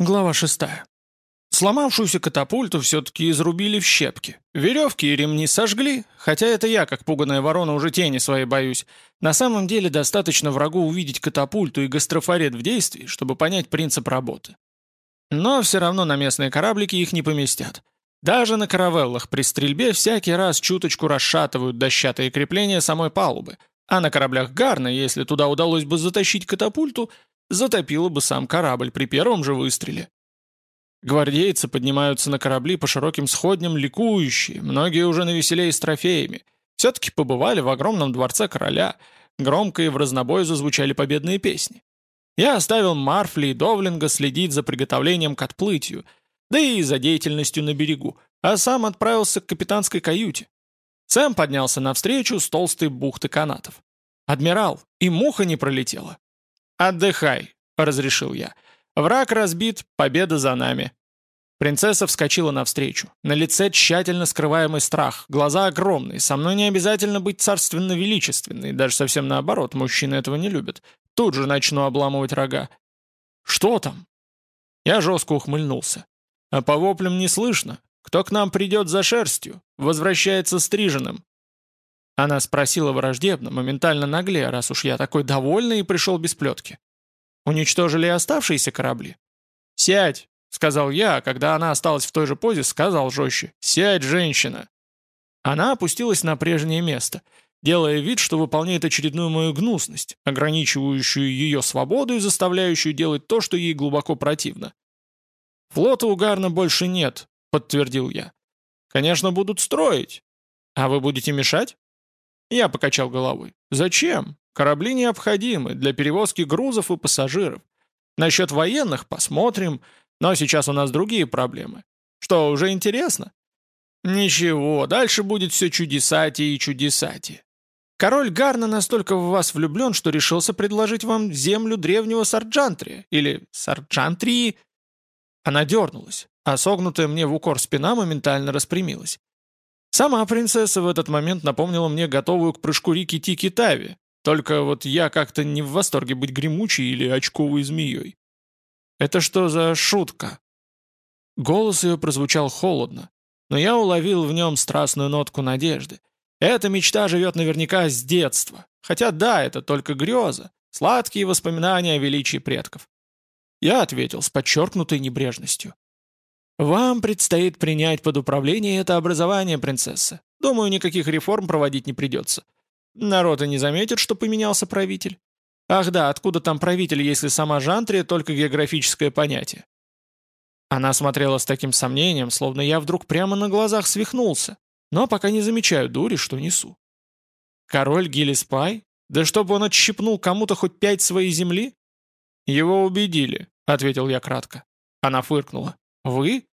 Глава 6. Сломавшуюся катапульту все-таки изрубили в щепки. Веревки и ремни сожгли, хотя это я, как пуганая ворона, уже тени своей боюсь. На самом деле достаточно врагу увидеть катапульту и гастрофорет в действии, чтобы понять принцип работы. Но все равно на местные кораблики их не поместят. Даже на каравеллах при стрельбе всякий раз чуточку расшатывают дощатые крепления самой палубы, а на кораблях Гарна, если туда удалось бы затащить катапульту, затопило бы сам корабль при первом же выстреле. Гвардейцы поднимаются на корабли по широким сходням ликующие, многие уже навеселее с трофеями. Все-таки побывали в огромном дворце короля, громко и в разнобой зазвучали победные песни. Я оставил Марфли и Довлинга следить за приготовлением к отплытию, да и за деятельностью на берегу, а сам отправился к капитанской каюте. Сэм поднялся навстречу с толстой бухты канатов. «Адмирал, и муха не пролетела. «Отдыхай», — разрешил я. «Враг разбит, победа за нами». Принцесса вскочила навстречу. На лице тщательно скрываемый страх, глаза огромные, со мной не обязательно быть царственно-величественной, даже совсем наоборот, мужчины этого не любят. Тут же начну обламывать рога. «Что там?» Я жестко ухмыльнулся. «А по воплям не слышно. Кто к нам придет за шерстью? Возвращается стриженным. Она спросила враждебно, моментально наглее, раз уж я такой довольный и пришел без плетки. Уничтожили оставшиеся корабли? «Сядь!» — сказал я, а когда она осталась в той же позе, сказал жестче. «Сядь, женщина!» Она опустилась на прежнее место, делая вид, что выполняет очередную мою гнусность, ограничивающую ее свободу и заставляющую делать то, что ей глубоко противно. «Флота у Гарна больше нет», — подтвердил я. «Конечно, будут строить. А вы будете мешать?» Я покачал головой. «Зачем? Корабли необходимы для перевозки грузов и пассажиров. Насчет военных посмотрим, но сейчас у нас другие проблемы. Что, уже интересно?» «Ничего, дальше будет все чудесати и чудесати. Король Гарна настолько в вас влюблен, что решился предложить вам землю древнего Сарджантрия, или Сарджантрии...» Она дернулась, а согнутая мне в укор спина моментально распрямилась. Сама принцесса в этот момент напомнила мне готовую к прыжку Рики Тики Тави, только вот я как-то не в восторге быть гремучей или очковой змеей. «Это что за шутка?» Голос ее прозвучал холодно, но я уловил в нем страстную нотку надежды. Эта мечта живет наверняка с детства, хотя да, это только греза, сладкие воспоминания о величии предков. Я ответил с подчеркнутой небрежностью. «Вам предстоит принять под управление это образование, принцесса. Думаю, никаких реформ проводить не придется. Народ и не заметит, что поменялся правитель. Ах да, откуда там правитель, если сама Жантрия только географическое понятие?» Она смотрела с таким сомнением, словно я вдруг прямо на глазах свихнулся, но пока не замечаю дури, что несу. «Король Гиллиспай? Да чтобы он отщипнул кому-то хоть пять своей земли?» «Его убедили», — ответил я кратко. Она фыркнула. «Вы?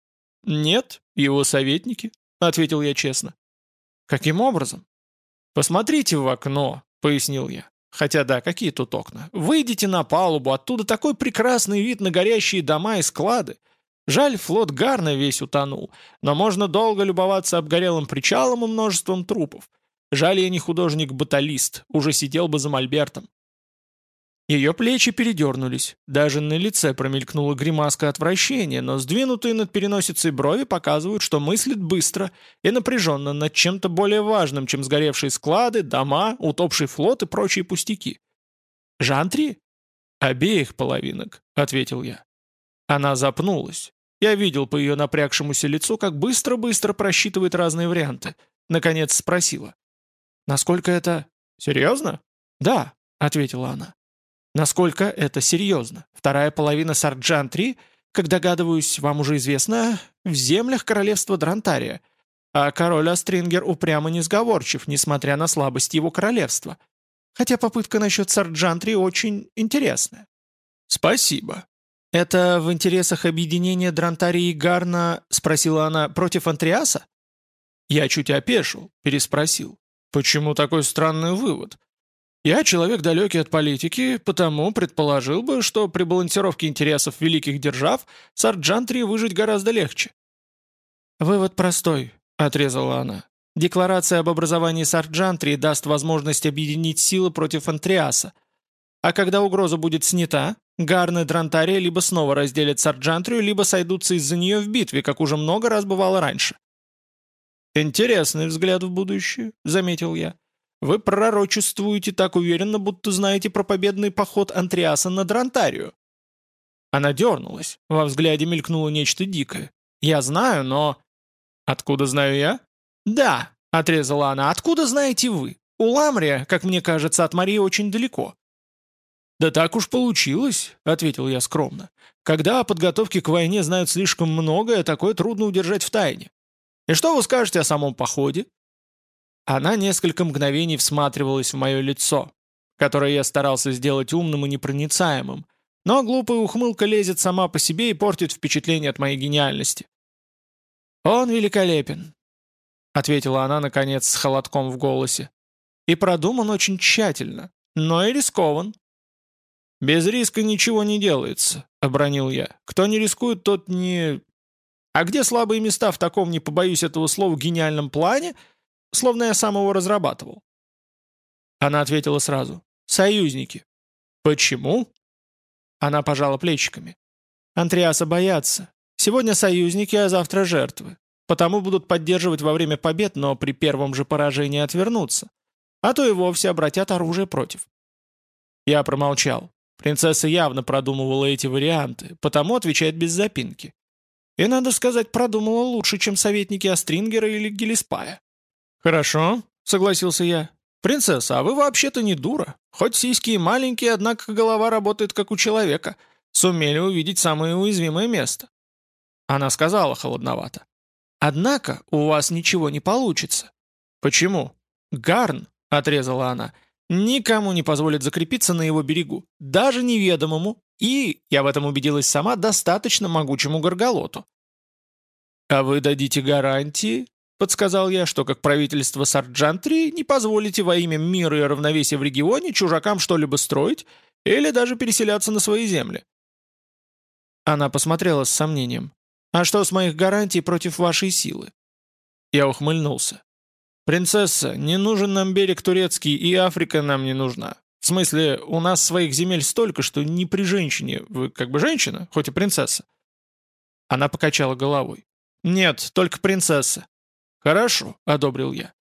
«Нет, его советники», — ответил я честно. «Каким образом?» «Посмотрите в окно», — пояснил я. «Хотя да, какие тут окна? Выйдите на палубу, оттуда такой прекрасный вид на горящие дома и склады. Жаль, флот Гарна весь утонул, но можно долго любоваться обгорелым причалом и множеством трупов. Жаль, я не художник-баталист, уже сидел бы за мольбертом. Ее плечи передернулись, даже на лице промелькнула гримаска отвращения, но сдвинутые над переносицей брови показывают, что мыслит быстро и напряженно над чем-то более важным, чем сгоревшие склады, дома, утопший флот и прочие пустяки. «Жантри?» «Обеих половинок», — ответил я. Она запнулась. Я видел по ее напрягшемуся лицу, как быстро-быстро просчитывает разные варианты. Наконец спросила. «Насколько это...» «Серьезно?» «Да», — ответила она. Насколько это серьезно? Вторая половина Сарджан-3, как догадываюсь, вам уже известно, в землях королевства Дрантария. А король Астрингер упрямо несговорчив, несмотря на слабость его королевства. Хотя попытка насчет Сарджан-3 очень интересная. Спасибо. Это в интересах объединения Дрантарии и Гарна, спросила она, против Антриаса? Я чуть опешил, переспросил. Почему такой странный вывод? Я человек далекий от политики, потому предположил бы, что при балансировке интересов великих держав Сарджантри выжить гораздо легче. «Вывод простой», — отрезала она. «Декларация об образовании Сарджантри даст возможность объединить силы против Антриаса. А когда угроза будет снята, Гарн Дрантария либо снова разделят Сарджантрию, либо сойдутся из-за нее в битве, как уже много раз бывало раньше. «Интересный взгляд в будущее», — заметил я. «Вы пророчествуете так уверенно, будто знаете про победный поход Антриаса на Дрантарию». Она дернулась, во взгляде мелькнуло нечто дикое. «Я знаю, но...» «Откуда знаю я?» «Да», — отрезала она, — «откуда знаете вы? У Ламрия, как мне кажется, от Марии очень далеко». «Да так уж получилось», — ответил я скромно. «Когда о подготовке к войне знают слишком многое, такое трудно удержать в тайне. И что вы скажете о самом походе?» Она несколько мгновений всматривалась в мое лицо, которое я старался сделать умным и непроницаемым, но глупая ухмылка лезет сама по себе и портит впечатление от моей гениальности. «Он великолепен», — ответила она, наконец, с холодком в голосе. «И продуман очень тщательно, но и рискован». «Без риска ничего не делается», — обронил я. «Кто не рискует, тот не...» «А где слабые места в таком, не побоюсь этого слова, гениальном плане, словно я сам его разрабатывал?» Она ответила сразу. «Союзники». «Почему?» Она пожала плечиками. «Антриаса боятся. Сегодня союзники, а завтра жертвы. Потому будут поддерживать во время побед, но при первом же поражении отвернуться. А то и вовсе обратят оружие против». Я промолчал. Принцесса явно продумывала эти варианты, потому отвечает без запинки. И, надо сказать, продумала лучше, чем советники Астрингера или Гелиспая. «Хорошо», — согласился я. «Принцесса, а вы вообще-то не дура. Хоть сиськи и маленькие, однако голова работает как у человека. Сумели увидеть самое уязвимое место». Она сказала холодновато. «Однако у вас ничего не получится». «Почему?» «Гарн», — отрезала она, — «никому не позволит закрепиться на его берегу, даже неведомому и, я в этом убедилась сама, достаточно могучему горголоту». «А вы дадите гарантии?» — подсказал я, что как правительство Сарджантри не позволите во имя мира и равновесия в регионе чужакам что-либо строить или даже переселяться на свои земли. Она посмотрела с сомнением. «А что с моих гарантий против вашей силы?» Я ухмыльнулся. «Принцесса, не нужен нам берег турецкий, и Африка нам не нужна. В смысле, у нас своих земель столько, что не при женщине. Вы как бы женщина, хоть и принцесса». Она покачала головой. «Нет, только принцесса». «Хорошо», — одобрил я.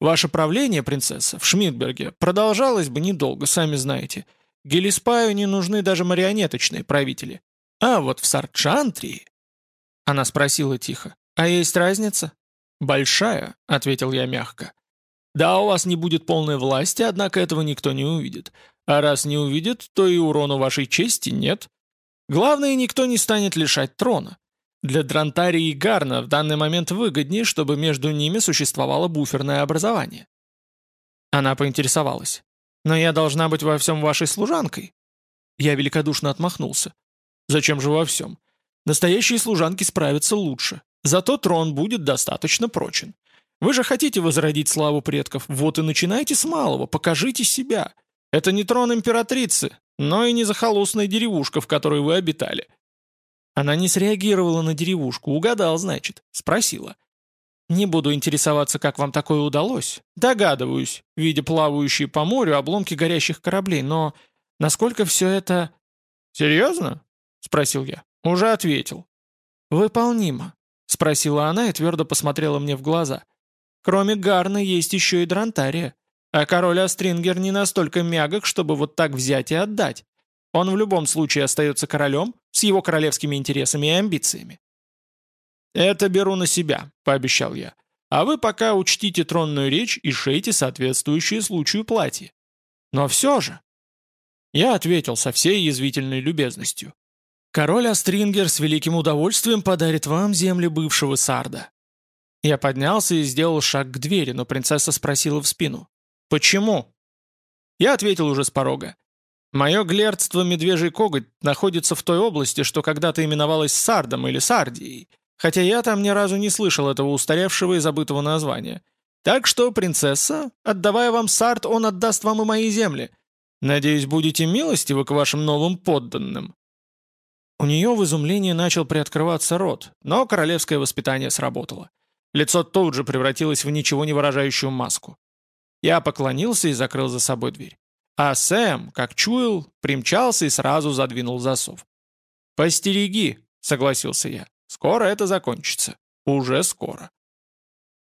«Ваше правление, принцесса, в Шмидберге продолжалось бы недолго, сами знаете. Гелиспаю не нужны даже марионеточные правители. А вот в Сарчантрии...» Она спросила тихо. «А есть разница?» «Большая», — ответил я мягко. «Да, у вас не будет полной власти, однако этого никто не увидит. А раз не увидит, то и урону вашей чести нет. Главное, никто не станет лишать трона. Для Дрантарии и Гарна в данный момент выгоднее, чтобы между ними существовало буферное образование». Она поинтересовалась. «Но я должна быть во всем вашей служанкой?» Я великодушно отмахнулся. «Зачем же во всем? Настоящие служанки справятся лучше. Зато трон будет достаточно прочен. Вы же хотите возродить славу предков, вот и начинайте с малого, покажите себя. Это не трон императрицы, но и не захолустная деревушка, в которой вы обитали». Она не среагировала на деревушку, угадал, значит, спросила. «Не буду интересоваться, как вам такое удалось. Догадываюсь, видя плавающие по морю обломки горящих кораблей, но насколько все это...» «Серьезно?» — спросил я. «Уже ответил». «Выполнимо», — спросила она и твердо посмотрела мне в глаза. «Кроме Гарна есть еще и Дрантария, а король Астрингер не настолько мягок, чтобы вот так взять и отдать. Он в любом случае остается королем с его королевскими интересами и амбициями». «Это беру на себя», — пообещал я. «А вы пока учтите тронную речь и шейте соответствующие случаю платье». «Но все же...» Я ответил со всей язвительной любезностью. Король Астрингер с великим удовольствием подарит вам земли бывшего Сарда». Я поднялся и сделал шаг к двери, но принцесса спросила в спину. «Почему?» Я ответил уже с порога. «Мое глердство Медвежий Коготь находится в той области, что когда-то именовалось Сардом или Сардией, хотя я там ни разу не слышал этого устаревшего и забытого названия. Так что, принцесса, отдавая вам Сард, он отдаст вам и мои земли. Надеюсь, будете милостивы к вашим новым подданным». У нее в изумлении начал приоткрываться рот, но королевское воспитание сработало. Лицо тут же превратилось в ничего не выражающую маску. Я поклонился и закрыл за собой дверь. А Сэм, как чуял, примчался и сразу задвинул засов. «Постереги», — согласился я. «Скоро это закончится. Уже скоро».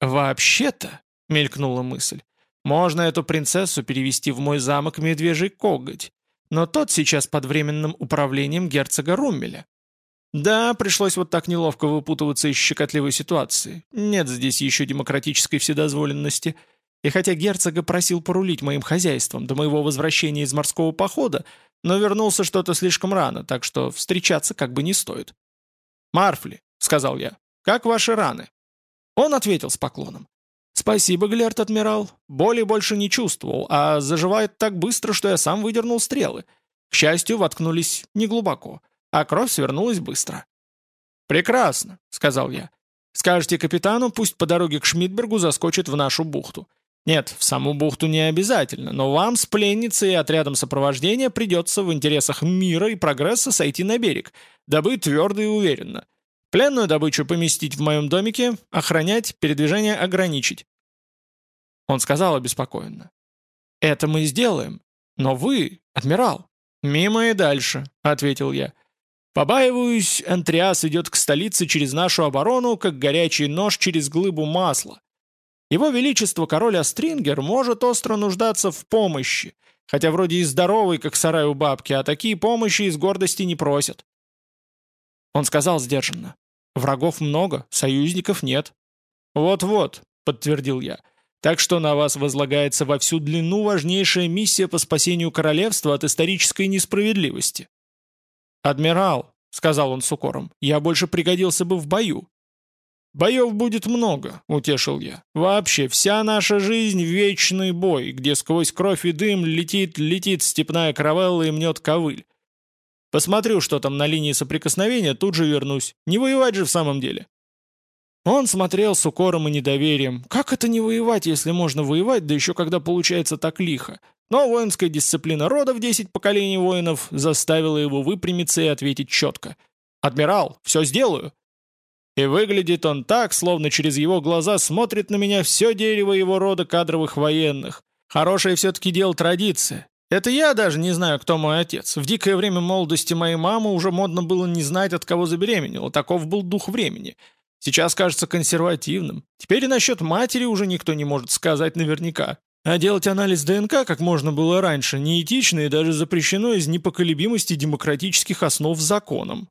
«Вообще-то», — мелькнула мысль, «можно эту принцессу перевести в мой замок Медвежий Коготь, но тот сейчас под временным управлением герцога Руммеля. Да, пришлось вот так неловко выпутываться из щекотливой ситуации. Нет здесь еще демократической вседозволенности. И хотя герцога просил порулить моим хозяйством до моего возвращения из морского похода, но вернулся что-то слишком рано, так что встречаться как бы не стоит. «Марфли», — сказал я, — «как ваши раны?» Он ответил с поклоном. «Спасибо, Глерт, адмирал. Боли больше не чувствовал, а заживает так быстро, что я сам выдернул стрелы. К счастью, воткнулись неглубоко а кровь свернулась быстро. «Прекрасно», — сказал я. «Скажете капитану, пусть по дороге к Шмидбергу заскочит в нашу бухту. Нет, в саму бухту не обязательно, но вам с пленницей и отрядом сопровождения придется в интересах мира и прогресса сойти на берег, дабы твердо и уверенно. Пленную добычу поместить в моем домике, охранять, передвижение ограничить». Он сказал обеспокоенно. «Это мы сделаем. Но вы, адмирал...» «Мимо и дальше», — ответил я. Побаиваюсь, Антриас идет к столице через нашу оборону, как горячий нож через глыбу масла. Его Величество король Астрингер может остро нуждаться в помощи, хотя вроде и здоровый, как сарай у бабки, а такие помощи из гордости не просят. Он сказал сдержанно. «Врагов много, союзников нет». «Вот-вот», — подтвердил я. «Так что на вас возлагается во всю длину важнейшая миссия по спасению королевства от исторической несправедливости». «Адмирал», — сказал он с укором, — «я больше пригодился бы в бою». «Боев будет много», — утешил я. «Вообще, вся наша жизнь — вечный бой, где сквозь кровь и дым летит, летит степная каравелла и мнет ковыль. Посмотрю, что там на линии соприкосновения, тут же вернусь. Не воевать же в самом деле». Он смотрел с укором и недоверием. Как это не воевать, если можно воевать, да еще когда получается так лихо? Но воинская дисциплина рода в 10 поколений воинов заставила его выпрямиться и ответить четко. «Адмирал, все сделаю!» И выглядит он так, словно через его глаза смотрит на меня все дерево его рода кадровых военных. Хорошее все-таки дело традиция. Это я даже не знаю, кто мой отец. В дикое время молодости моей мамы уже модно было не знать, от кого забеременела. Таков был дух времени. Сейчас кажется консервативным. Теперь и насчет матери уже никто не может сказать наверняка. А делать анализ ДНК, как можно было раньше, неэтично и даже запрещено из непоколебимости демократических основ законом.